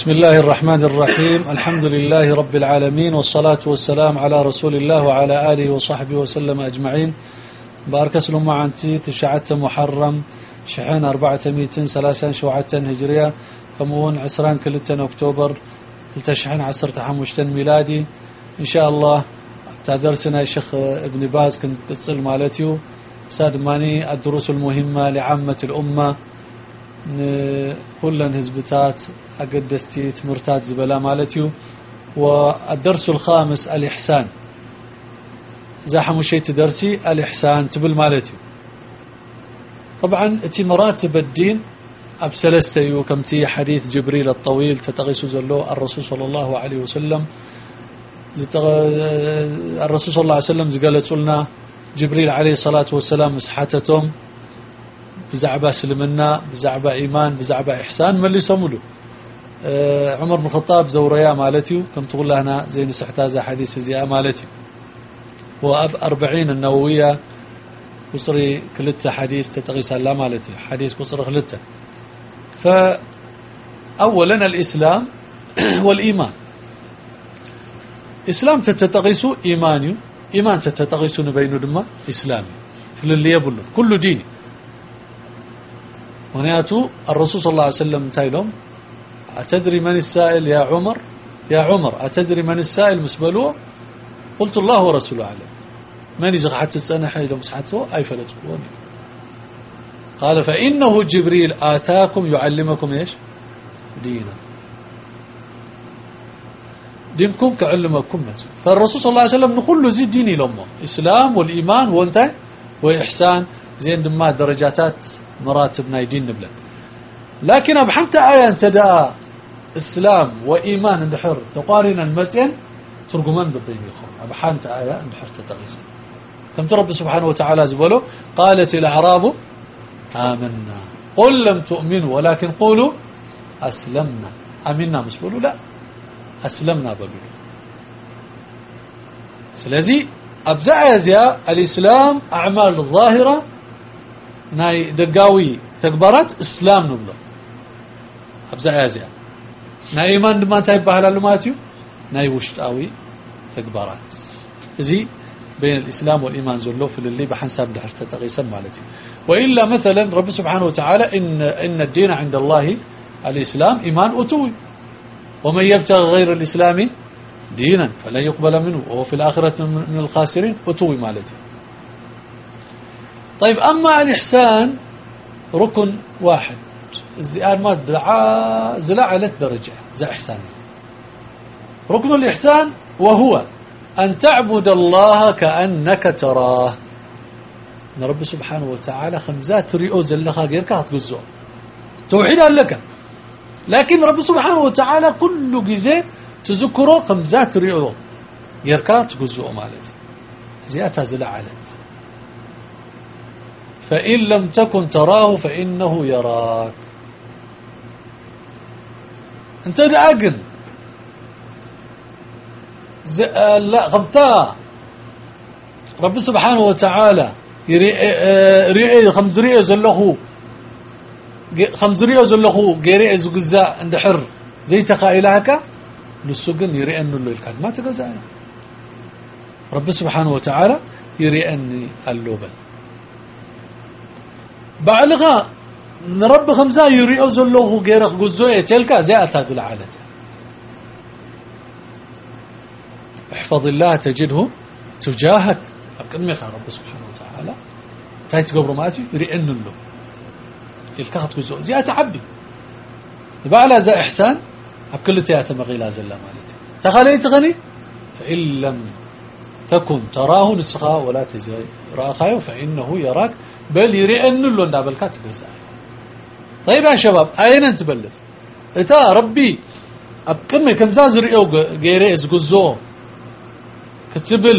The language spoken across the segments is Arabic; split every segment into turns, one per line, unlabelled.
بسم الله الرحمن الرحيم. الحمد لله رب العالمين والصلاة والسلام على رسول الله وعلى آله وصحبه وسلم أجمعين. بارك سلم عنتي تشعت محرم شحن أربعة ميتين ثلاثة شوعة هجرية. كمون عسران كلتن أكتوبر تشحن عسر تحمشتن ميلادي. إن شاء الله تدرسنا الشيخ ابن باز كنت تصل مالتيو. ساد ماني الدروس المهمة لعامة الأمة. كلن هزبتات أقدستي تمرتات زبلا مالتيو والدرس الخامس الإحسان. زاحم شيء تدرسي الإحسان تبل مالتيو طبعا إتي مراتب الدين أبسلستيو كمتي حديث جبريل الطويل تتغيس زلو الرسول صلى الله عليه وسلم. الرسول صلى الله عليه وسلم قالت لنا جبريل عليه الصلاة والسلام مسحتتهم بزعبة سلمنا بزعبة إيمان بزعبة إحسان من اللي سملو أه عمر بن الخطاب زوريا مالتيو كم تقول لنا زين سحتازة حديث زياء مالتيو. وأب أربعين النووية قصري كلتا حديث تتغيس لا مالتي حديث قصر خلتا فأولا الإسلام والإيمان. إسلام تتتغيسو إيماني إيمان تتتغيسو بين دما إسلامي. في اللي يبلو كل ديني. ونياتو الرسول صلى الله عليه وسلم تايلهم أتدري من السائل يا عمر؟ يا عمر أتدري من السائل مسبلو قلت الله ورسوله أعلم. من يزغ حتى السنة حيلو مسحته؟ أي فلتقوني قال فإنه جبريل آتاكم يعلمكم إيش؟ دينا. دينكم كعلمكم فالرسول صلى الله عليه وسلم نقول له زي ديني لهم إسلام والإيمان وانت وإحسان. زين دما درجاتات مراتبنا يدين نبلا لكن أبحمت آية انتدى إسلام وإيمان اندحر تقارنا المتين ترجمان بالضيم يخون أبحمت آية اندحر تتغيسا كم رب سبحانه وتعالى زبله قالت الأعراب آمنا. قل لم تؤمنوا ولكن قولوا أسلمنا. أمنا مش بقولوا لا. أسلمنا بقولوا. سلازي أبزع يزيا الإسلام أعمال الظاهرة ناي دقاوي تكبرت إسلام نبلا أبزع يزيا ناي إيمان ما تايب بحلال الماتيو ناي وشتاوي تكبرت زي بين الإسلام والإيمان زلو في اللي بحنساب دحر تتغيسا مالتي وإلا مثلا رب سبحانه وتعالى إن, إن الدين عند الله الإسلام إيمان أتوي ومن يبتغي غير الإسلام دينا فلن يقبل منه وهو في الآخرة من الخاسرين أتوي مالتي طيب أما الإحسان ركن واحد. الزئان ما دعا زلع على درجة زي إحسان. ركن الإحسان وهو أن تعبد الله كأنك تراه. إن رب سبحانه وتعالى خمزات ريو زلخا غيرك هتجزو توحيدا لك. لكن رب سبحانه وتعالى كل جزء تذكره خمزات ريو غيرك تجزو مالت زياتها زلعلت فإن لم تكن تراه فإنه يراك. أنت دعقن لا غبتا رب سبحانه وتعالى رئي خمس رئي زلخو. خمس رئي زلخو غيري زغزا اندحر زي تخايلهك نسجن يرئي أنه الكاد ما تجزا رب سبحانه وتعالى يرئي أني اللوبل بعلغا رب خمسة يرئي زلخو غير غزو يتلك زي اتازل عالته احفظ الله تجده تجاهك. أبكن ميخا رب سبحانه وتعالى. تايت قبر ماتي يرئن له الكخت كزو زيادة عبي. بعلا زي إحسان أبكل تيات مغيلا زلا مالتي. تخليت غني فإن لم تكن تراه نسخا ولا تزاي. راخايو فإنه يراك بل يرئن له اندابل كاتب طيب يا شباب أين أنت بلت؟ إتا ربي أبكم كم زاز رئيو غيري ازقزو كتبل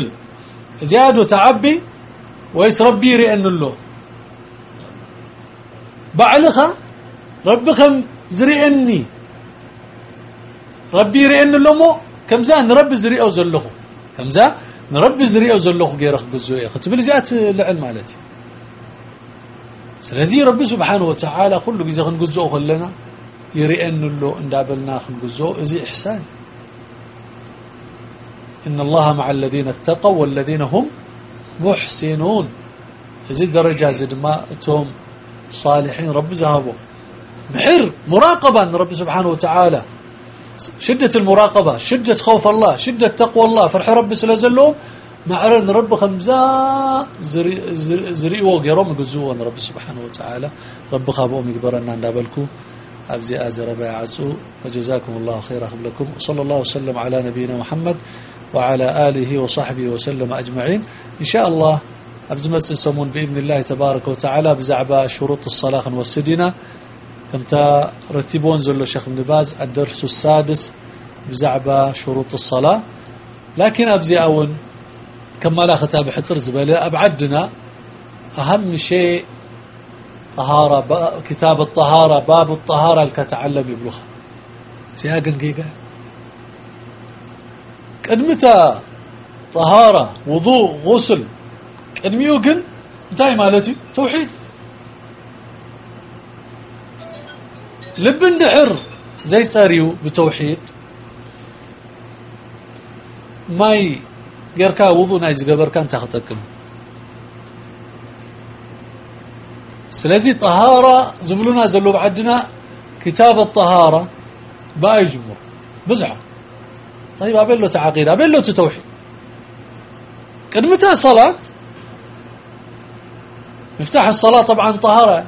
زيادة تعبي ويس ربي يرئن له بعلخا ربكم زرئني ربي له مو؟ كم زان نربي زرئو زلخو. كم نربي زرئو زلخو غيرخ قزوية ختبل زيات لعل مالتي؟ سلازي ربي سبحانه وتعالى كل جزء نقزو خلنا يرئن له اندابلنا خنقزو ازي إحسان. إن الله مع الذين اتقوا والذين هم محسنون. ازي درجة زد ما اتهم صالحين رب زهبوا محر مراقبة رب سبحانه وتعالى. شدة المراقبة شدة خوف الله شدة تقوى الله فرح رب سلازلهم معرن رب خمزا زري وغيرهم يقزون رب سبحانه وتعالى. رب خابهم يقبرنا ندابلكم أبزي آزر عسو. وجزاكم الله خير لكم. وصلى الله وسلم على نبينا محمد وعلى آله وصحبه وسلم أجمعين. إن شاء الله أبز مسلسمون بإذن الله تبارك وتعالى بزعبة شروط الصلاة والسدنة كمتا رتبون زلو شيخ ابن باز الدرس السادس بزعبة شروط الصلاة. لكن أبزي أون كما لا ختاب حصر زبالة أبعدنا أهم شيء طهارة كتاب الطهارة باب الطهارة الكتعلم يبلغها سياقا قيقا قدمتا طهارة وضوء غسل. قدميو قن؟ انتهي مالتي؟ توحيد. لب دحر زي صاريو بتوحيد ماي غيركا وضوء نايز قبركا انت خطكم سلازي طهارة زبلونا زلو بعدنا كتاب الطهارة باي جمهور بزعة طيب أبين له تعقيد أبين له توحيد قدمتها صلاة مفتاح الصلاة طبعا طهارة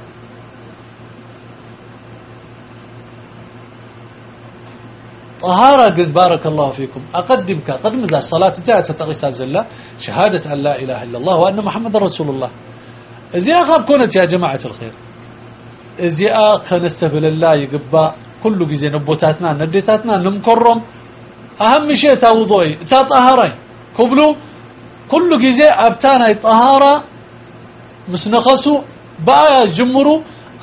طهارة قد بارك الله فيكم. أقدمك قدم ذا الصلاة انتهت تتغيس زلة شهادة أن لا إله إلا الله وأن محمد رسول الله. إذا أخاب كونت يا جماعة الخير. إذا خنستبل الله يقبا. كل جزي نبوتاتنا نديتاتنا نمكرم. أهم شيء تاوضوي تطهري كبلو كل جزي أبتانا طهارة. مسنخسو بقى جمرو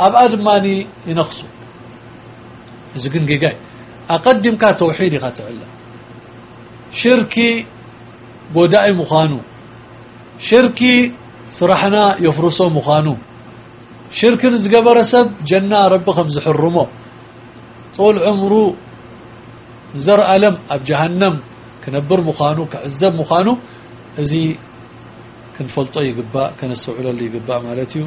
أبعد ماني ينخسو. إذا كن جاي أقدم كا توحيدي شركي بودائي مخانو. شركي سرحنا يفرسو مخانو. شرك زقبر سب جنة رب خمز حرمو. طول عمرو زر ألم أب جهنم كنبر مخانو كعزب مخانو. أزي كنفلطو يقباء كنستوعل اللي يقباء مالتيو.